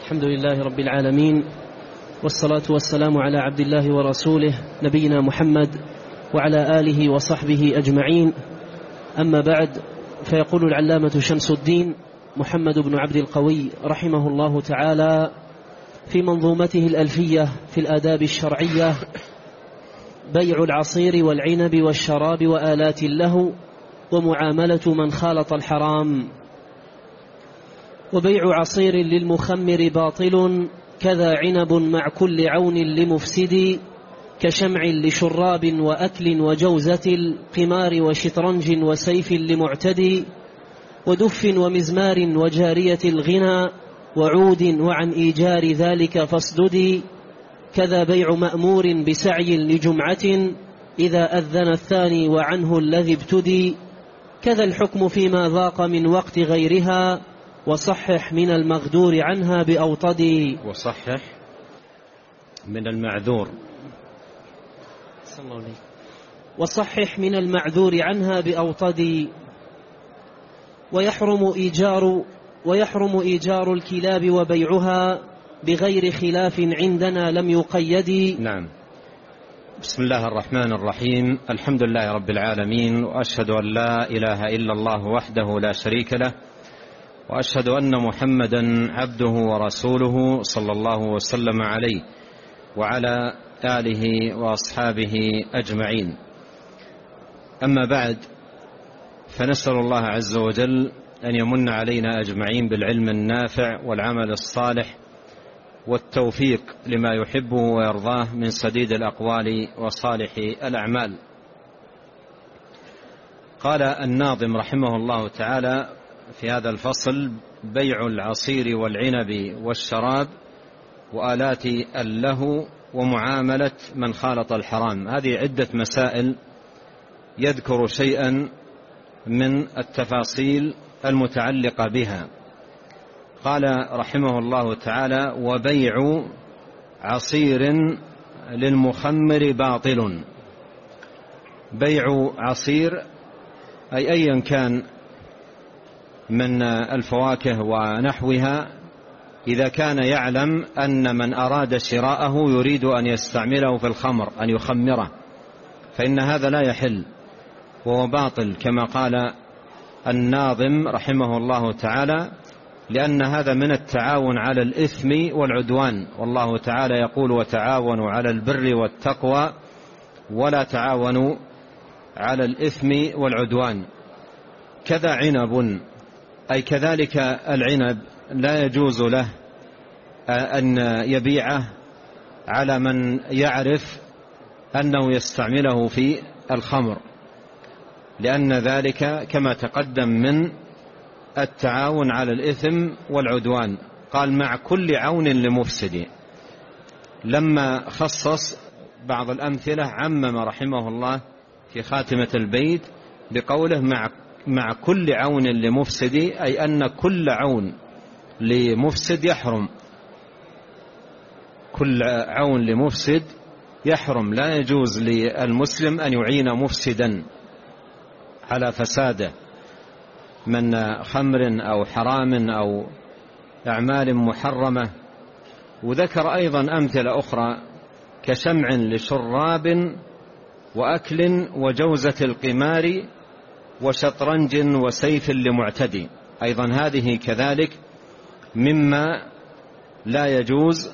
الحمد لله رب العالمين والصلاة والسلام على عبد الله ورسوله نبينا محمد وعلى آله وصحبه أجمعين. أما بعد فيقول العلامة شمس الدين محمد بن عبد القوي رحمه الله تعالى في منظومته الألفية في الآداب الشرعية بيع العصير والعنب والشراب وآلات له ومعاملة من خالط الحرام. وبيع عصير للمخمر باطل كذا عنب مع كل عون لمفسد كشمع لشراب وأكل وجوزة القمار وشطرنج وسيف لمعتدي ودف ومزمار وجارية الغنى وعود وعن إيجار ذلك فاصددي كذا بيع مأمور بسعي لجمعة إذا أذن الثاني وعنه الذي ابتدي. كذا الحكم فيما ذاق من وقت غيرها. وصحح من المغدور عنها بأوطدي وصحح من المعذور. صلى الله عليه وصحح من المعذور عنها بأوطدي ويحرم إيجار ويحرم إيجار الكلاب وبيعها بغير خلاف عندنا لم يقيد. نعم. بسم الله الرحمن الرحيم. الحمد لله رب العالمين وأشهد أن لا إله إلا الله وحده لا شريك له وأشهد أن محمدا عبده ورسوله صلى الله وسلم عليه وعلى آله وأصحابه أجمعين. أما بعد فنسأل الله عز وجل أن يمن علينا أجمعين بالعلم النافع والعمل الصالح والتوفيق لما يحبه ويرضاه من سديد الأقوال وصالح الأعمال. قال الناظم رحمه الله تعالى في هذا الفصل بيع العصير والعنب والشراب وآلات اللهو ومعاملة من خالط الحرام. هذه عدة مسائل يذكر شيئا من التفاصيل المتعلقة بها. قال رحمه الله تعالى وبيع عصير للمخمر باطل. بيع عصير أي أيا كان من الفواكه ونحوها إذا كان يعلم أن من أراد شراءه يريد أن يستعمله في الخمر أن يخمره. فإن هذا لا يحل وهو باطل كما قال الناظم رحمه الله تعالى لأن هذا من التعاون على الإثم والعدوان. والله تعالى يقول وتعاونوا على البر والتقوى ولا تعاونوا على الإثم والعدوان. كذا عنب أي كذلك العنب لا يجوز له أن يبيعه على من يعرف أنه يستعمله في الخمر لأن ذلك كما تقدم من التعاون على الإثم والعدوان. قال مع كل عون لمفسد. لما خصص بعض الأمثلة عمم رحمه الله في خاتمة البيت بقوله مع مع كل عون لمفسد أي أن كل عون لمفسد يحرم. كل عون لمفسد يحرم. لا يجوز للمسلم أن يعين مفسدا على فساده من خمر أو حرام أو أعمال محرمة. وذكر أيضا أمثلة أخرى كشمع لشراب وأكل وجوزة القمار وشطرنج وسيف لمعتدي. أيضا هذه كذلك مما لا يجوز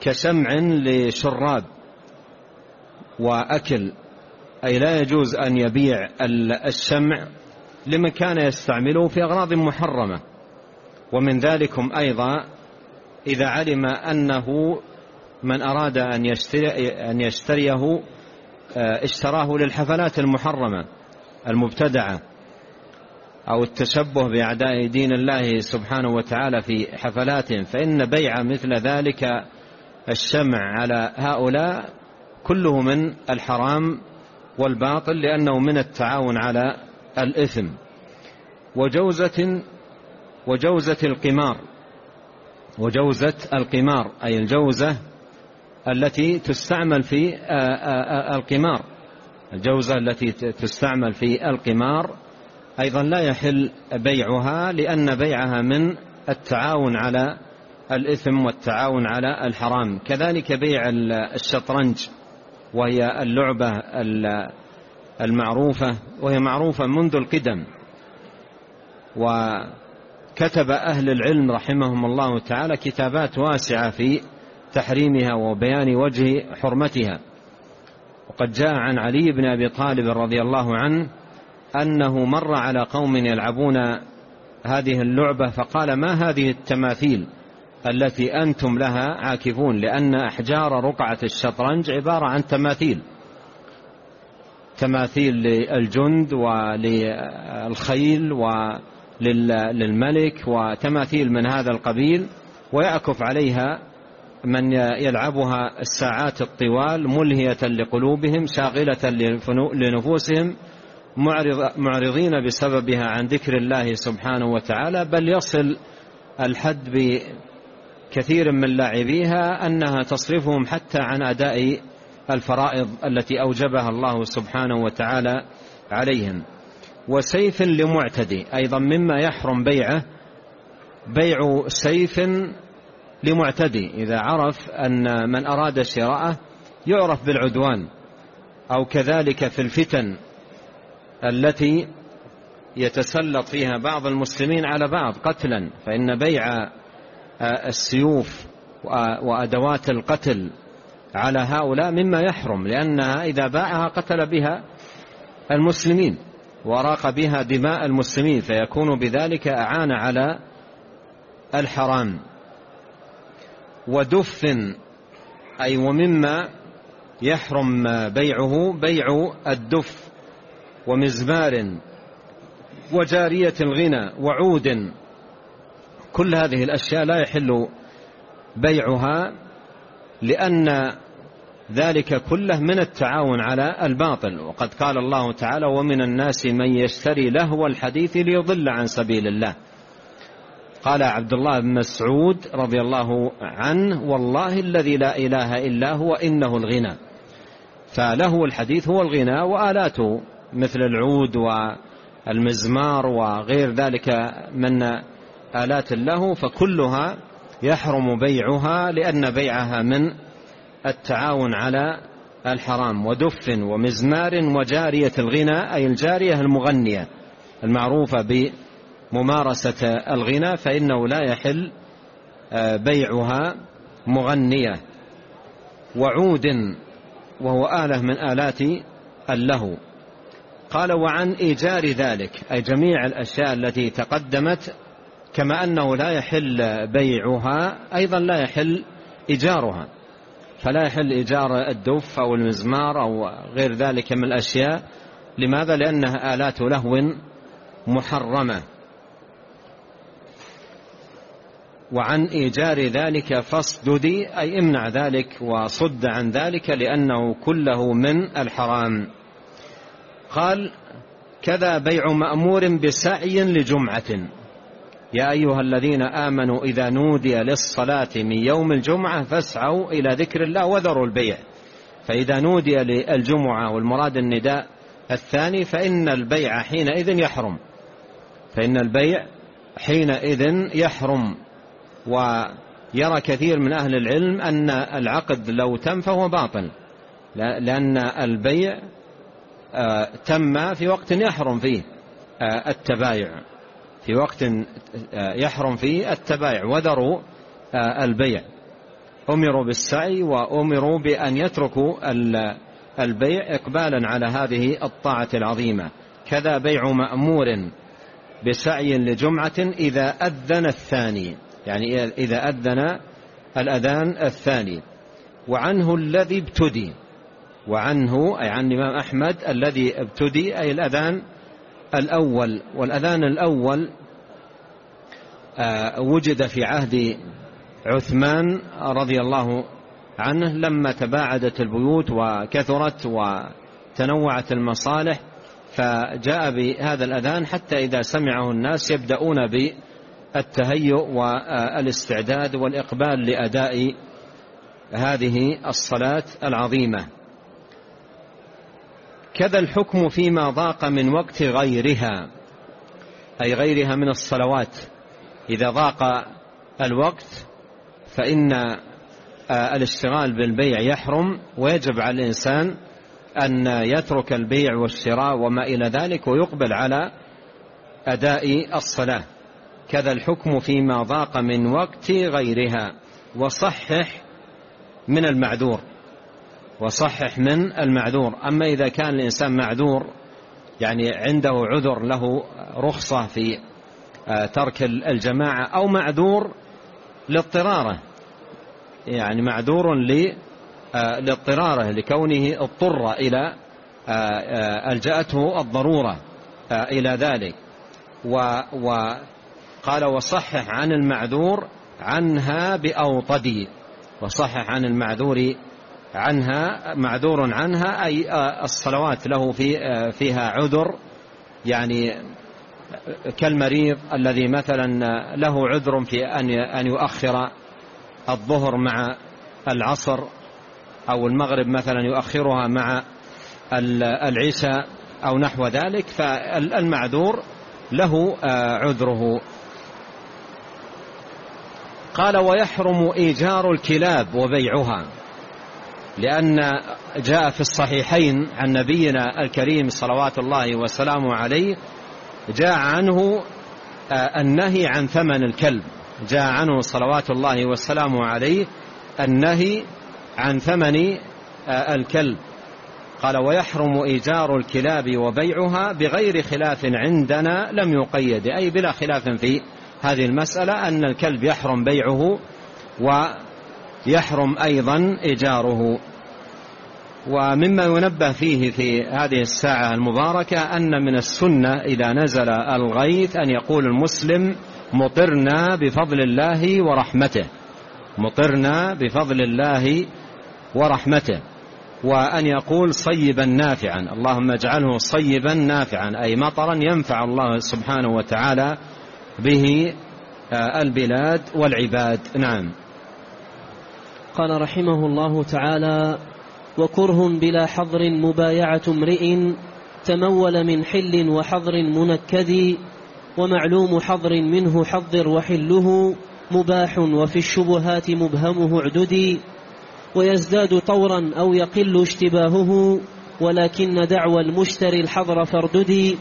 كشمع لشراب وأكل. أي لا يجوز أن يبيع الشمع لمن كان يستعمله في أغراض محرمة. ومن ذلكم أيضا إذا علم أنه من أراد أن, يشتري أن يشتريه اشتراه للحفلات المحرمة. المبتدعة أو التشبه بأعداء دين الله سبحانه وتعالى في حفلاتهم فإن بيع مثل ذلك الشمع على هؤلاء كله من الحرام والباطل لأنه من التعاون على الإثم. وجوزة وجوزة القمار وجوزة القمار أي الجوزة التي تستعمل في القمار. الجوزة التي تستعمل في القمار أيضا لا يحل بيعها لأن بيعها من التعاون على الإثم والتعاون على الحرام. كذلك بيع الشطرنج وهي اللعبة المعروفة وهي معروفة منذ القدم. وكتب أهل العلم رحمهم الله تعالى كتابات واسعة في تحريمها وبيان وجه حرمتها. وقد جاء عن علي بن أبي طالب رضي الله عنه أنه مر على قوم يلعبون هذه اللعبة فقال ما هذه التماثيل التي أنتم لها عاكفون؟ لأن أحجار رقعة الشطرنج عبارة عن تماثيل تماثيل للجند وللخيل وللملك وتماثيل من هذا القبيل ويعكف عليها من يلعبها الساعات الطوال ملهية لقلوبهم شاغلة لنفوسهم معرضين بسببها عن ذكر الله سبحانه وتعالى. بل يصل الحد بكثير من لاعبيها أنها تصرفهم حتى عن أداء الفرائض التي أوجبها الله سبحانه وتعالى عليهم. وسيف لمعتدي أيضا مما يحرم بيعه بيع سيف لمعتدي. إذا عرف أن من أراد شراءه يعرف بالعدوان أو كذلك في الفتن التي يتسلط فيها بعض المسلمين على بعض قتلا. فإن بيع السيوف وأدوات القتل على هؤلاء مما يحرم لأنها إذا باعها قتل بها المسلمين وراق بها دماء المسلمين فيكون بذلك أعان على الحرام. ودف أي ومما يحرم بيعه بيع الدف ومزمار وجارية الغنى وعود. كل هذه الأشياء لا يحل بيعها لأن ذلك كله من التعاون على الباطل. وقد قال الله تعالى ومن الناس من يشتري لهو الحديث ليضل عن سبيل الله. قال عبد الله بن مسعود رضي الله عنه والله الذي لا إله إلا هو إنه الغنى. فلهو الحديث هو الغنى وآلاته مثل العود والمزمار وغير ذلك من آلات له فكلها يحرم بيعها لأن بيعها من التعاون على الحرام ودف ومزمار وجارية الغنى أي الجارية المغنية المعروفة بممارسة الغنى فإنه لا يحل آه، بيعها مغنية. وعود وهو آلة من آلات اللهو. قال وعن إيجار ذلك أي جميع الأشياء التي تقدمت كما أنه لا يحل بيعها أيضا لا يحل إيجارها. فلا يحل إيجار الدف أو المزمار أو غير ذلك من الأشياء. لماذا؟ لأنها آلات لهو محرمة. وعن إيجار ذلك فاصددي أي امنع ذلك وصد عن ذلك لأنه كله من الحرام. قال كذا بيع مأمور بسعي لجمعة. يا أيها الذين آمنوا إذا نودي للصلاة من يوم الجمعة فاسعوا إلى ذكر الله وذروا البيع. فإذا نودي للجمعة والمراد النداء الثاني فإن البيع حينئذ يحرم. فإن البيع حينئذ يحرم. ويرى كثير من أهل العلم أن العقد لو تم فهو باطل لأن البيع آه، تم في وقت يحرم فيه آه، التبايع. في وقت آه، يحرم فيه التبايع. وذروا البيع. أمروا بالسعي وأمروا بأن يتركوا البيع إقبالا على هذه الطاعة العظيمة. كذا بيع مأمور بسعي لجمعة إذا أذن الثاني. يعني إذا أذن الأذان الثاني. وعنه الذي ابتدي. وعنه أي عن الإمام أحمد الذي ابتدي أي الأذان الأول. والأذان الأول آه، وجد في عهد عثمان رضي الله عنه لما تباعدت البيوت وكثرت وتنوعت المصالح فجاء بهذا الأذان حتى إذا سمعه الناس يبدأون بالتهيؤ والاستعداد والإقبال لأداء هذه الصلاة العظيمة. كذا الحكم فيما ضاق من وقت غيرها أي غيرها من الصلوات. إذا ضاق الوقت فإن آه، الاشتغال بالبيع يحرم ويجب على الإنسان أن يترك البيع والشراء وما إلى ذلك ويقبل على أداء الصلاة. كذا الحكم فيما ضاق من وقت غيرها. وصحح من المعذور. وصحح من المعذور. أما إذا كان الإنسان معذور يعني عنده عذر له رخصة في آه، ترك الجماعة أو معذور لاضطراره. يعني معذور آه، لاضطراره لكونه اضطر إلى آه، ألجأته الضرورة إلى ذلك. وقال وصحح عن المعذور عنها بأوطدي وصحح عن المعذور عنها معذور عنها أي الصلوات له في فيها عذر يعني كالمريض الذي مثلا له عذر في أن يؤخر الظهر مع العصر أو المغرب مثلا يؤخرها مع العشاء أو نحو ذلك فالمعذور له عذره. قال ويحرم إيجار الكلاب وبيعها لأن جاء في الصحيحين عن نبينا الكريم صلوات الله وسلامه عليه جاء عنه آه، النهي عن ثمن الكلب جاء عنه صلوات الله وسلامه عليه النهي عن ثمن آه، الكلب. قال ويحرم إيجار الكلاب وبيعها بغير خلاف عندنا لم يقيد أي بلا خلاف في هذه المسألة أن الكلب يحرم بيعه ويحرم أيضا إيجاره. ومما ينبه فيه في هذه الساعة المباركة أن من السنة إذا نزل الغيث أن يقول المسلم مطرنا بفضل الله ورحمته. مطرنا بفضل الله ورحمته. وأن يقول صيبا نافعا. اللهم اجعله صيبا نافعا. أي مطرا ينفع الله سبحانه وتعالى به آه، البلاد والعباد. نعم. قال رحمه الله تعالى وكره بلا حظر مبايعة امرئ تمول من حل وحظر منكد ومعلوم حظر منه حظر وحله مباح وفي الشبهات مبهمه اعددي ويزداد طورا أو يقل اشتباهه ولكن دعوى المشتري الحظر فارددي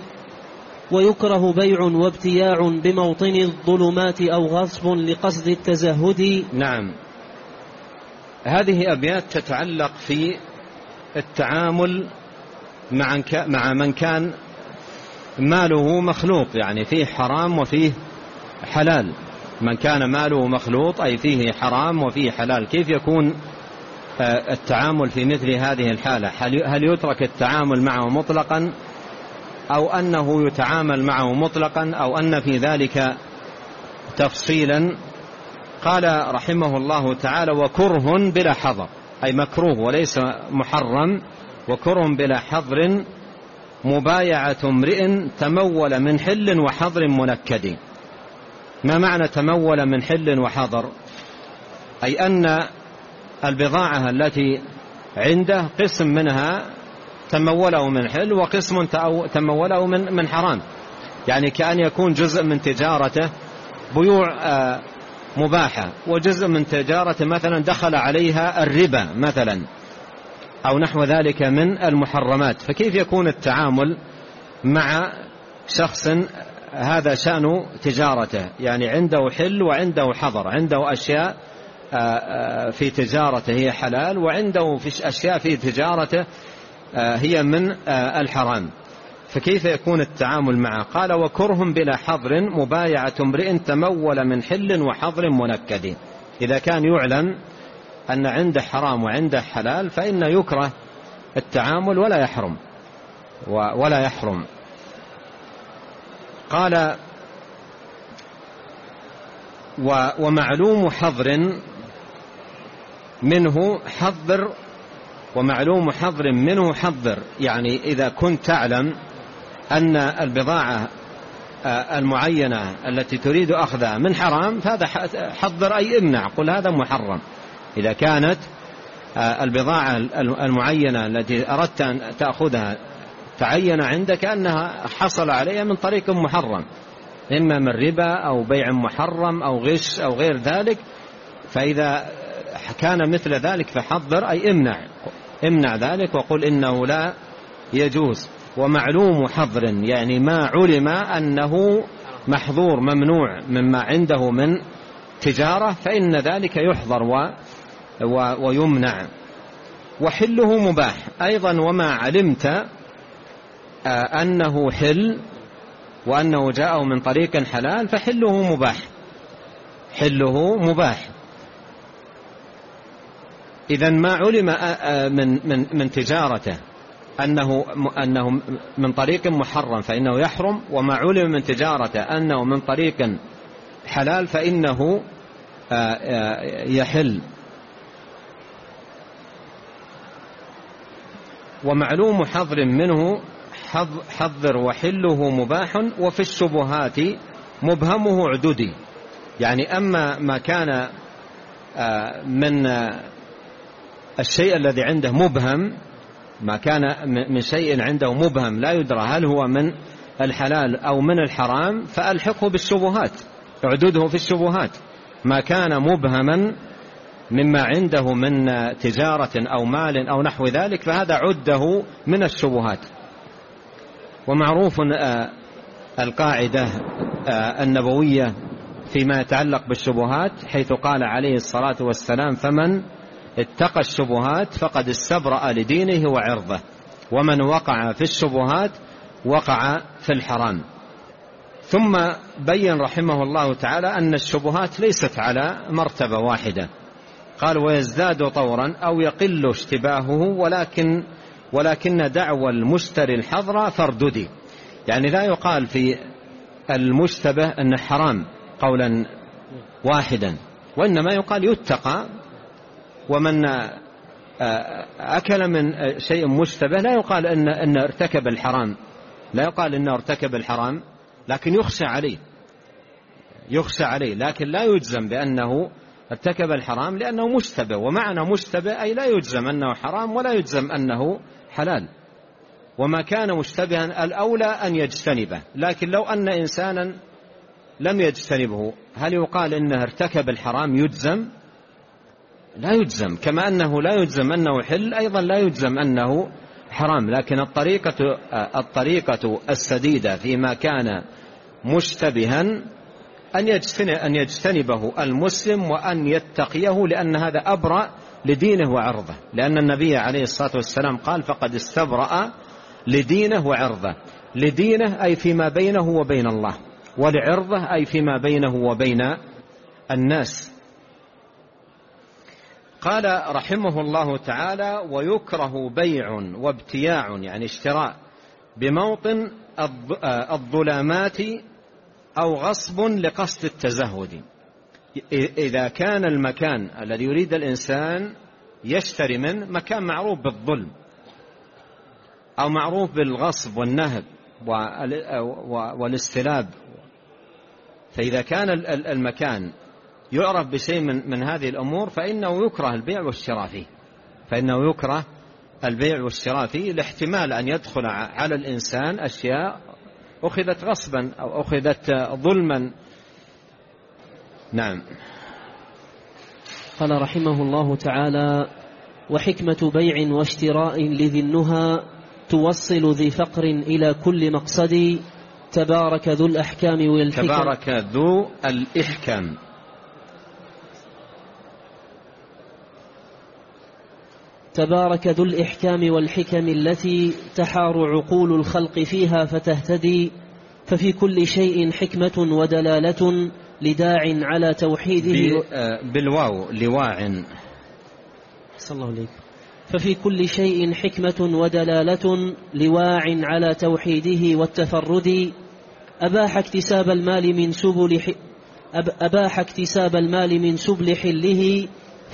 ويكره بيع وابتياع بموطن الظلمات أو غصب لقصد التزهد. نعم. هذه أبيات تتعلق في التعامل مع مع من كان ماله مخلوط يعني فيه حرام وفيه حلال. من كان ماله مخلوط أي فيه حرام وفيه حلال. كيف يكون آه، التعامل في مثل هذه الحالة؟ هل يترك التعامل معه مطلقا أو أنه يتعامل معه مطلقا أو أن في ذلك تفصيلا. قال رحمه الله تعالى وكره بلا حظر أي مكروه وليس محرم. وكره بلا حظر مبايعة امرئ تمول من حل وحظر منكد. ما معنى تمول من حل وحظر؟ أي أن البضاعة التي عنده قسم منها تموله من حل وقسم تموله من من حرام. يعني كأن يكون جزء من تجارته بيوع آه، مباحة وجزء من تجارته مثلا دخل عليها الربا مثلا أو نحو ذلك من المحرمات. فكيف يكون التعامل مع شخص هذا شأن تجارته؟ يعني عنده حل وعنده حظر عنده أشياء آه، آه، في تجارته هي حلال وعنده في أشياء في تجارته هي من الحرام. فكيف يكون التعامل معه؟ قال وكره بلا حظر مبايعة امرئ تمول من حل وحظر منكد. إذا كان يعلم أن عنده حرام وعنده حلال فإن يكره التعامل ولا يحرم. ولا يحرم. قال ومعلوم حظر منه حظر ومعلوم حظر منه حظر. يعني إذا كنت تعلم أن البضاعة آه، المعينة التي تريد أخذها من حرام فهذا حظر أي إمنع قل هذا محرم. إذا كانت آه، البضاعة المعينة التي أردت أن تأخذها تعين عندك أنها حصل عليها من طريق محرم. إما من ربا أو بيع محرم أو غش أو غير ذلك فإذا كان مثل ذلك فحضر أي إمنع. امنع ذلك وقل إنه لا يجوز. ومعلوم حظر يعني ما علم أنه محظور ممنوع مما عنده من تجارة فإن ذلك يحظر و و ويمنع. وحله مباح. أيضا وما علمت آه، أنه حل وأنه جاءه من طريق حلال فحله مباح. حله مباح. إذا ما علم آه، آه، من من من تجارته أنه أنه من طريق محرم فإنه يحرم وما علم من تجارته أنه من طريق حلال فإنه يحل. ومعلوم حظر منه حظر وحله مباح وفي الشبهات مبهمه عددي. يعني أما ما كان آه، من الشيء الذي عنده مبهم ما كان من شيء عنده مبهم لا يدرى هل هو من الحلال أو من الحرام فألحقه بالشبهات اعدده في الشبهات. ما كان مبهما مما عنده من تجارة أو مال أو نحو ذلك فهذا عده من الشبهات. ومعروف آه، القاعدة آه، النبوية فيما يتعلق بالشبهات حيث قال عليه الصلاة والسلام فمن اتقى الشبهات فقد استبرأ لدينه وعرضه ومن وقع في الشبهات وقع في الحرام. ثم بين رحمه الله تعالى أن الشبهات ليست على مرتبة واحدة. قال ويزداد طورا أو يقل اشتباهه ولكن ولكن دعوى المشتري الحظر فرددي يعني لا يقال في المشتبه أنه حرام قولا واحدا وإنما يقال يتقى ومن أكل من شيء مشتبه لا يقال إن, إن ارتكب الحرام. لا يقال إنه ارتكب الحرام لكن يخشى عليه. يخشى عليه لكن لا يجزم بأنه ارتكب الحرام لأنه مشتبه. ومعنى مشتبه أي لا يجزم أنه حرام ولا يجزم أنه حلال. وما كان مشتبها الأولى أن يجتنبه. لكن لو أن إنسانا لم يجتنبه هل يقال إنه ارتكب الحرام يجزم؟ لا يجزم كما أنه لا يجزم أنه حل أيضا لا يجزم أنه حرام لكن الطريقة, الطريقة السديدة فيما كان مشتبها أن أن يجتنبه المسلم وأن يتقيه لأن هذا أبرأ لدينه وعرضه. لأن النبي عليه الصلاة والسلام قال فقد استبرأ لدينه وعرضه. لدينه أي فيما بينه وبين الله ولعرضه أي فيما بينه وبين الناس. قال رحمه الله تعالى ويكره بيع وابتياع يعني اشتراء بموطن الظلامات أو غصب لقصد التزهد إذا كان المكان الذي يريد الإنسان يشتري منه مكان معروف بالظلم أو معروف بالغصب والنهب والإستلاب. فإذا كان المكان يعرف بشيء من, من هذه الأمور فإنه يكره البيع والشراء فيه. فإنه يكره البيع والشراء فيه لاحتمال أن يدخل على الإنسان أشياء أخذت غصبا أو أخذت ظلما. نعم. قال رحمه الله تعالى وحكمة بيع واشتراء لذي النهى توصل ذي فقر إلى كل مقصد. تبارك ذو الأحكام والحكم. تبارك ذو الإحكام. تبارك ذو الإحكام والحكم التي تحار عقول الخلق فيها فتهتدي ففي كل شيء حكمة ودلالة لداع على توحيده آه، بالواو لواع. صلى الله عليك. ففي كل شيء حكمة ودلالة لواع على توحيده والتفرد. أباح اكتساب المال من سبل أباح اكتساب المال من سبل حله